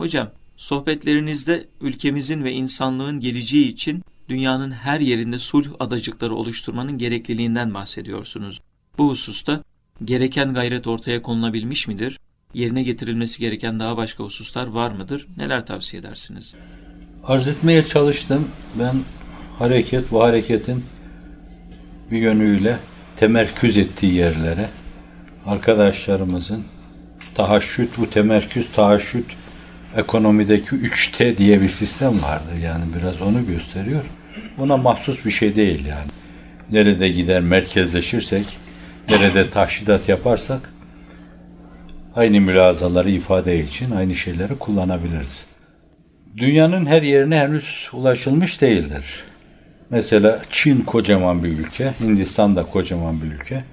Hocam, sohbetlerinizde ülkemizin ve insanlığın geleceği için dünyanın her yerinde sulh adacıkları oluşturmanın gerekliliğinden bahsediyorsunuz. Bu hususta gereken gayret ortaya konulabilmiş midir? Yerine getirilmesi gereken daha başka hususlar var mıdır? Neler tavsiye edersiniz? Arz etmeye çalıştım. Ben hareket bu hareketin bir yönüyle temerküz ettiği yerlere arkadaşlarımızın tahaşüt, bu temerküz tahaşüt ekonomideki 3T diye bir sistem vardı. Yani biraz onu gösteriyor. Buna mahsus bir şey değil yani. Nerede gider merkezleşirsek, nerede tahşidat yaparsak aynı mülazaları ifade için aynı şeyleri kullanabiliriz. Dünyanın her yerine henüz ulaşılmış değildir. Mesela Çin kocaman bir ülke, Hindistan da kocaman bir ülke.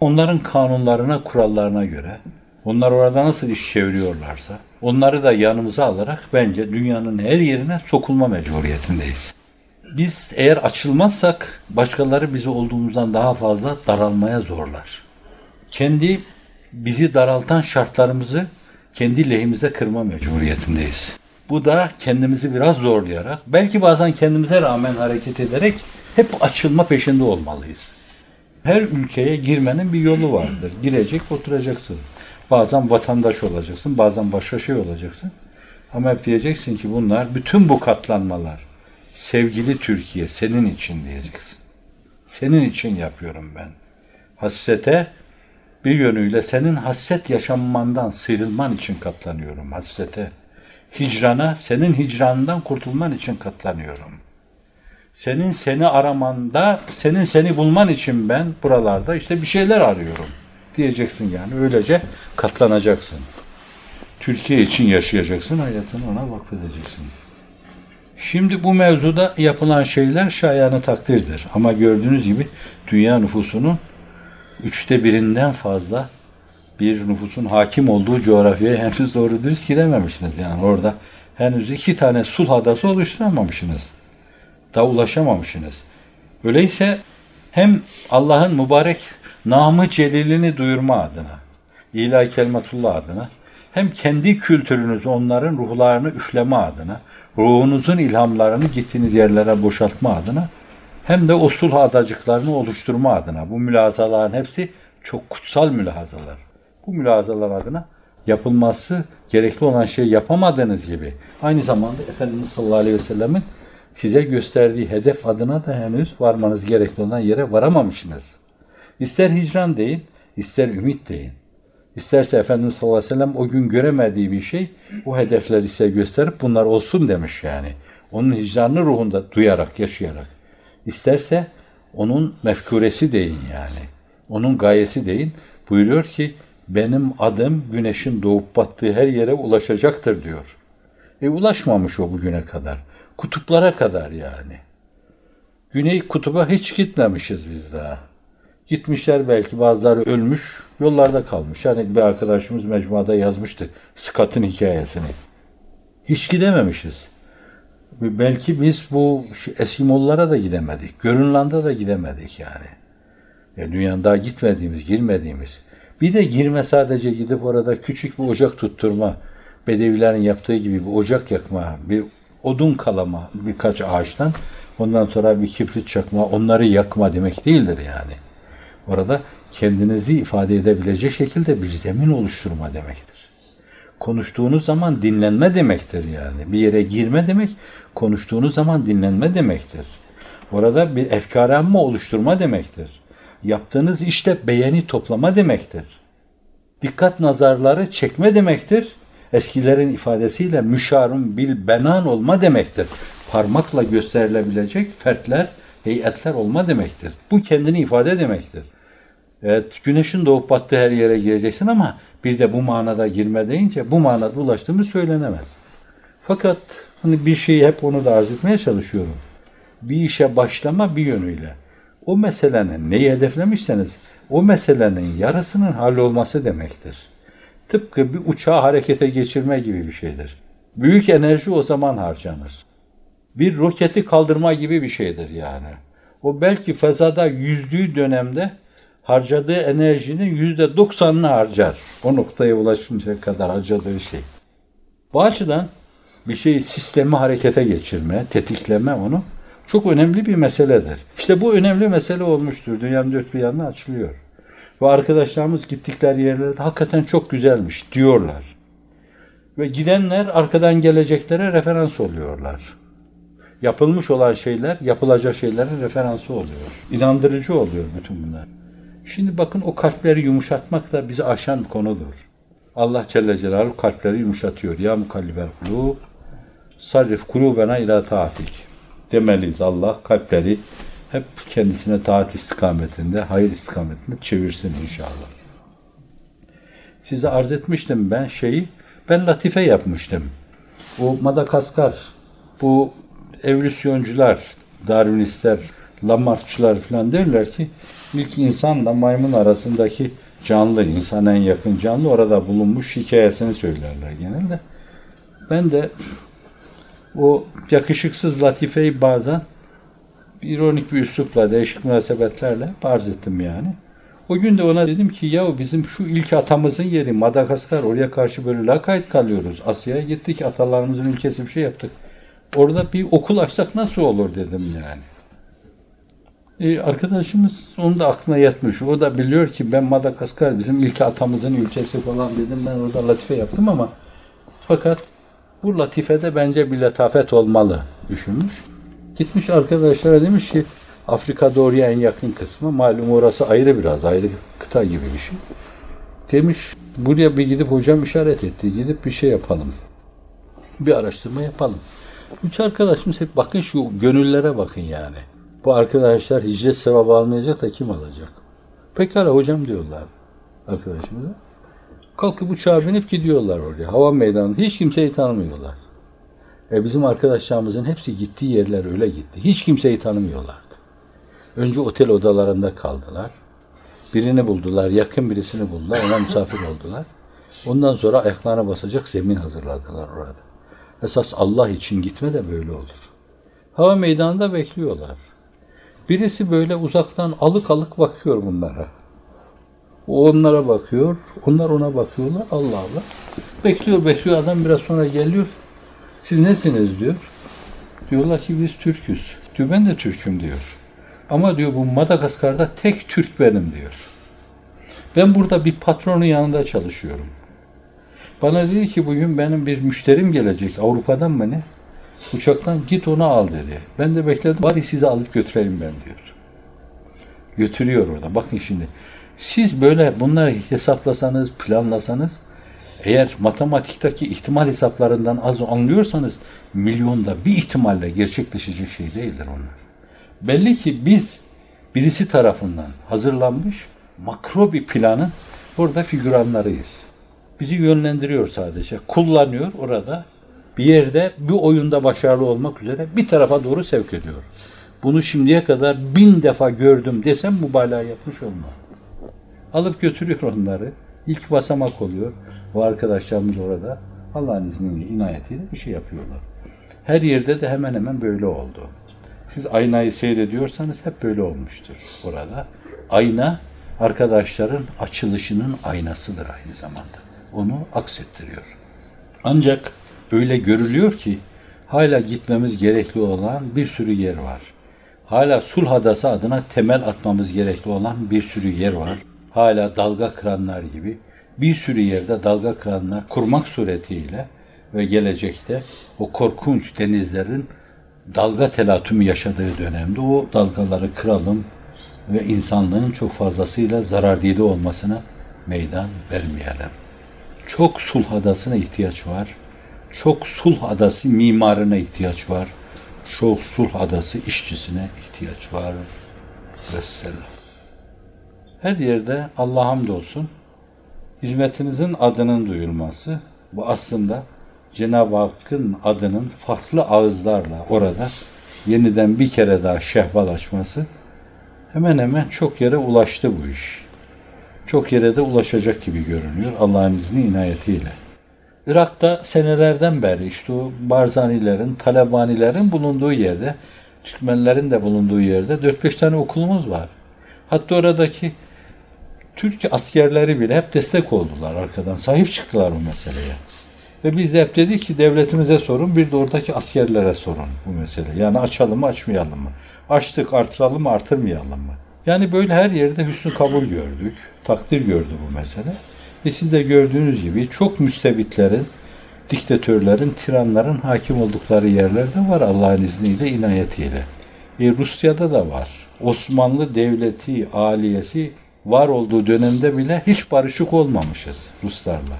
Onların kanunlarına, kurallarına göre onlar orada nasıl iş çeviriyorlarsa onları da yanımıza alarak bence dünyanın her yerine sokulma mecburiyetindeyiz. Biz eğer açılmazsak başkaları bizi olduğumuzdan daha fazla daralmaya zorlar. Kendi bizi daraltan şartlarımızı kendi lehimize kırma mecburiyetindeyiz. Bu da kendimizi biraz zorlayarak, belki bazen kendimize rağmen hareket ederek hep açılma peşinde olmalıyız. Her ülkeye girmenin bir yolu vardır. Girecek, oturacaksın. Bazen vatandaş olacaksın, bazen başka şey olacaksın. Ama hep diyeceksin ki bunlar, bütün bu katlanmalar, sevgili Türkiye senin için diyeceksin. Senin için yapıyorum ben. Hasrete bir yönüyle senin hasret yaşamandan sıyrılman için katlanıyorum hasrete. Hicrana, senin hicranından kurtulman için katlanıyorum. Senin seni aramanda, senin seni bulman için ben buralarda işte bir şeyler arıyorum diyeceksin yani. Öylece katlanacaksın. Türkiye için yaşayacaksın, hayatını ona vakfedeceksin. Şimdi bu mevzuda yapılan şeyler şayanı takdirdir. Ama gördüğünüz gibi dünya nüfusunun üçte birinden fazla bir nüfusun hakim olduğu coğrafyaya henüz doğru dürüst girememişsiniz. Yani orada henüz iki tane sulh adası oluşturamamışsınız. Daha ulaşamamışsınız. Öyleyse hem Allah'ın mübarek namı celilini duyurma adına, ilahi kelimetullah adına, hem kendi kültürünüz onların ruhlarını üfleme adına, ruhunuzun ilhamlarını gittiğiniz yerlere boşaltma adına, hem de o sulh adacıklarını oluşturma adına. Bu mülazaların hepsi çok kutsal mülazalar. Bu mülazalar adına yapılması gerekli olan şey yapamadığınız gibi aynı zamanda Efendimiz sallallahu aleyhi ve sellemin size gösterdiği hedef adına da henüz varmanız gerekli olan yere varamamışsınız. İster hicran deyin, ister ümit deyin. İsterse Efendimiz sallallahu aleyhi ve sellem o gün göremediği bir şey o hedefleri size gösterip bunlar olsun demiş yani. Onun hicranını ruhunda duyarak, yaşayarak. İsterse onun mefkuresi deyin yani. Onun gayesi deyin. Buyuruyor ki benim adım güneşin doğup battığı her yere ulaşacaktır diyor. E ulaşmamış o bugüne kadar. Kutuplara kadar yani. Güney kutuba hiç gitmemişiz biz daha. Gitmişler belki bazıları ölmüş, yollarda kalmış. Yani bir arkadaşımız mecmuada yazmıştı Scott'ın hikayesini. Hiç gidememişiz. Belki biz bu Eskimollara da gidemedik. Görünland'a da gidemedik yani. Ya dünyanın daha gitmediğimiz, girmediğimiz. Bir de girme sadece gidip orada küçük bir ocak tutturma, Bedevilerin yaptığı gibi bir ocak yakma, bir odun kalama birkaç ağaçtan, ondan sonra bir kibrit çakma, onları yakma demek değildir yani. Orada kendinizi ifade edebilecek şekilde bir zemin oluşturma demektir. Konuştuğunuz zaman dinlenme demektir yani. Bir yere girme demek, konuştuğunuz zaman dinlenme demektir. Orada bir efkarenme oluşturma demektir. Yaptığınız işte beğeni toplama demektir. Dikkat nazarları çekme demektir. Eskilerin ifadesiyle müşarun bil benan olma demektir. Parmakla gösterilebilecek fertler, heyetler olma demektir. Bu kendini ifade demektir. Evet, güneşin doğup battığı her yere gireceksin ama bir de bu manada girme deyince bu manada ulaştığımız söylenemez. Fakat hani bir şeyi hep onu da arz etmeye çalışıyorum. Bir işe başlama bir yönüyle. O meselenin neyi hedeflemişseniz o meselenin yarısının hallolması demektir. Tıpkı bir uçağı harekete geçirme gibi bir şeydir. Büyük enerji o zaman harcanır. Bir roketi kaldırma gibi bir şeydir yani. O belki fezada yüzdüğü dönemde harcadığı enerjinin yüzde doksanını harcar. O noktaya ulaşıncaya kadar harcadığı şey. Bu açıdan bir şeyi sistemi harekete geçirme, tetikleme onu çok önemli bir meseledir. İşte bu önemli mesele olmuştur. Dünyanın dört bir yanına açılıyor. Ve arkadaşlarımız gittikleri yerlerde hakikaten çok güzelmiş diyorlar. Ve gidenler arkadan geleceklere referans oluyorlar. Yapılmış olan şeyler, yapılacak şeylerin referansı oluyor. İnandırıcı oluyor bütün bunlar. Şimdi bakın o kalpleri yumuşatmak da bizi aşan konudur. Allah Celle Celaluhu kalpleri yumuşatıyor. Ya mukallibel kulub sarrif kulubena ila taatik. Demeliyiz Allah kalpleri hep kendisine taat istikametinde, hayır istikametinde çevirsin inşallah. Size arz etmiştim ben şeyi, ben latife yapmıştım. Bu Madagaskar, bu evolüsyoncular, Darwinistler, Lamarckçılar falan derler ki ilk insanla maymun arasındaki canlı, insan en yakın canlı orada bulunmuş hikayesini söylerler genelde. Ben de o yakışıksız latifeyi bazen ironik bir üslupla, değişik münasebetlerle arz ettim yani. O gün de ona dedim ki ya bizim şu ilk atamızın yeri Madagaskar oraya karşı böyle lakayt kalıyoruz. Asya'ya gittik atalarımızın ülkesi bir şey yaptık. Orada bir okul açsak nasıl olur dedim yani. E, arkadaşımız onun da aklına yatmış. O da biliyor ki ben Madagaskar bizim ilk atamızın ülkesi falan dedim. Ben orada latife yaptım ama fakat bu latifede bence bir letafet olmalı düşünmüş. Gitmiş arkadaşlara demiş ki Afrika doğruya en yakın kısmı. Malum orası ayrı biraz, ayrı kıta gibi bir şey. Demiş buraya bir gidip hocam işaret etti. Gidip bir şey yapalım. Bir araştırma yapalım. Üç arkadaşımız hep bakın şu gönüllere bakın yani. Bu arkadaşlar hicret sevabı almayacak da kim alacak? Pekala hocam diyorlar arkadaşımıza. Kalkıp uçağa binip gidiyorlar oraya. Hava meydanı. Hiç kimseyi tanımıyorlar. E bizim arkadaşlarımızın hepsi gittiği yerler öyle gitti. Hiç kimseyi tanımıyorlardı. Önce otel odalarında kaldılar. Birini buldular, yakın birisini buldular, ona misafir oldular. Ondan sonra ayaklarına basacak zemin hazırladılar orada. Esas Allah için gitme de böyle olur. Hava meydanında bekliyorlar. Birisi böyle uzaktan alık alık bakıyor bunlara. O onlara bakıyor, onlar ona bakıyorlar. Allah Allah. Bekliyor, bekliyor. Adam biraz sonra geliyor. Siz nesiniz diyor. Diyorlar ki biz Türk'üz. Diyor ben de Türk'üm diyor. Ama diyor bu Madagaskar'da tek Türk benim diyor. Ben burada bir patronun yanında çalışıyorum. Bana dedi ki bugün benim bir müşterim gelecek Avrupa'dan mı ne? Uçaktan git onu al dedi. Ben de bekledim. Bari sizi alıp götüreyim ben diyor. Götürüyor orada. Bakın şimdi. Siz böyle bunları hesaplasanız, planlasanız eğer matematikteki ihtimal hesaplarından az anlıyorsanız milyonda bir ihtimalle gerçekleşecek şey değildir onlar. Belli ki biz birisi tarafından hazırlanmış makro bir planın burada figüranlarıyız. Bizi yönlendiriyor sadece. Kullanıyor orada bir yerde bir oyunda başarılı olmak üzere bir tarafa doğru sevk ediyor. Bunu şimdiye kadar bin defa gördüm desem mübalağa yapmış olmam. Alıp götürüyor onları. İlk basamak oluyor. Bu arkadaşlarımız orada Allah'ın izniyle, inayetiyle bir şey yapıyorlar. Her yerde de hemen hemen böyle oldu. Siz aynayı seyrediyorsanız hep böyle olmuştur orada. Ayna arkadaşların açılışının aynasıdır aynı zamanda. Onu aksettiriyor. Ancak öyle görülüyor ki hala gitmemiz gerekli olan bir sürü yer var. Hala Sulh Adası adına temel atmamız gerekli olan bir sürü yer var. Hala dalga kıranlar gibi bir sürü yerde dalga kıranlar kurmak suretiyle ve gelecekte o korkunç denizlerin dalga telatümü yaşadığı dönemde o dalgaları kıralım ve insanlığın çok fazlasıyla zarardide olmasına meydan vermeyelim. Çok sulh adasına ihtiyaç var. Çok sulh adası mimarına ihtiyaç var. Çok sulh adası işçisine ihtiyaç var. Vesselam. Her yerde Allah'a hamdolsun hizmetinizin adının duyulması bu aslında Cenab-ı Hakk'ın adının farklı ağızlarla orada yeniden bir kere daha şehvalaşması hemen hemen çok yere ulaştı bu iş. Çok yere de ulaşacak gibi görünüyor Allah'ın izni inayetiyle. Irak'ta senelerden beri işte o Barzanilerin, Talebanilerin bulunduğu yerde, Türkmenlerin de bulunduğu yerde 4-5 tane okulumuz var. Hatta oradaki Türk askerleri bile hep destek oldular arkadan. Sahip çıktılar o meseleye. Ve biz de hep dedik ki devletimize sorun, bir de oradaki askerlere sorun bu mesele. Yani açalım mı, açmayalım mı? Açtık, artıralım mı, artırmayalım mı? Yani böyle her yerde hüsnü kabul gördük, takdir gördü bu mesele. Ve siz de gördüğünüz gibi çok müstebitlerin, diktatörlerin, tiranların hakim oldukları yerlerde var Allah'ın izniyle, inayetiyle. E, Rusya'da da var. Osmanlı devleti, aliyesi var olduğu dönemde bile hiç barışık olmamışız Ruslarla.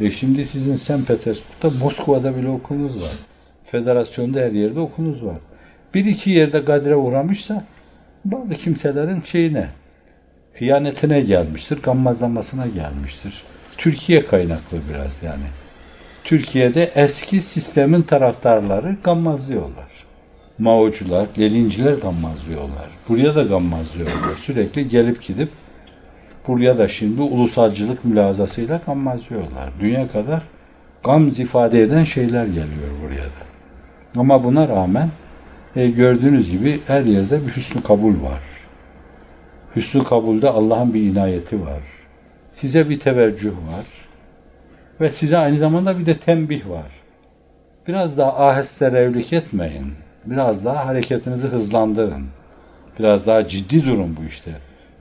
E şimdi sizin St. Petersburg'da, Moskova'da bile okulunuz var. Federasyonda her yerde okulunuz var. Bir iki yerde gadre uğramışsa bazı kimselerin şeyine, hıyanetine gelmiştir, gammazlamasına gelmiştir. Türkiye kaynaklı biraz yani. Türkiye'de eski sistemin taraftarları gammazlıyorlar. Maocular, Leninciler gammazlıyorlar. Buraya da gammazlıyorlar. Sürekli gelip gidip buraya da şimdi ulusalcılık mülazasıyla gammazlıyorlar. Dünya kadar gamz ifade eden şeyler geliyor buraya da. Ama buna rağmen e, gördüğünüz gibi her yerde bir hüsnü kabul var. Hüsnü kabulde Allah'ın bir inayeti var. Size bir teveccüh var. Ve size aynı zamanda bir de tembih var. Biraz daha aheste revlik etmeyin. Biraz daha hareketinizi hızlandırın. Biraz daha ciddi durun bu işte.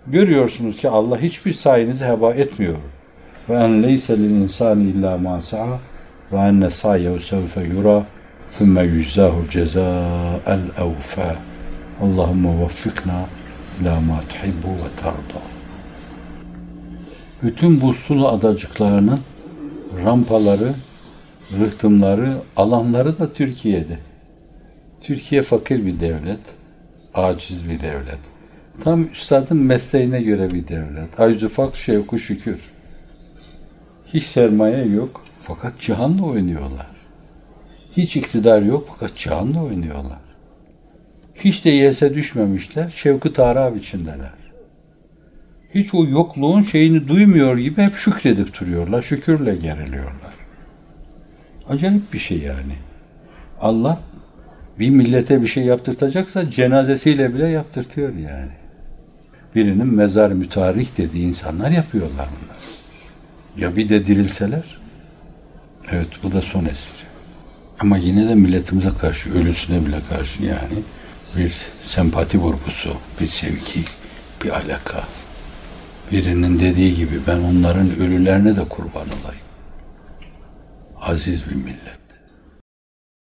Görüyorsunuz ki Allah hiçbir sayenizi heba etmiyor. Ve en leyse lil insani illa ma sa'a ve enne sa'yehu sevfe yura ثُمَّ يُجْزَاهُ الْجَزَاءَ الْاَوْفَى اللّٰهُمَّ la ma tuhibbu ve tarda. Bütün bu sulu adacıklarının rampaları, rıhtımları, alanları da Türkiye'de. Türkiye fakir bir devlet, aciz bir devlet. Tam üstadın mesleğine göre bir devlet. Aczufak, şevku, şükür. Hiç sermaye yok fakat cihanla oynuyorlar. Hiç iktidar yok fakat cihanla oynuyorlar. Hiç de yese düşmemişler, şevki taraf içindeler. Hiç o yokluğun şeyini duymuyor gibi hep şükredip duruyorlar, şükürle geriliyorlar. Acayip bir şey yani. Allah bir millete bir şey yaptırtacaksa cenazesiyle bile yaptırtıyor yani. Birinin mezar mütarih dediği insanlar yapıyorlar bunlar. Ya bir de dirilseler? Evet bu da son espri. Ama yine de milletimize karşı, ölüsüne bile karşı yani bir sempati vurgusu, bir sevgi, bir alaka. Birinin dediği gibi ben onların ölülerine de kurban olayım. Aziz bir millet.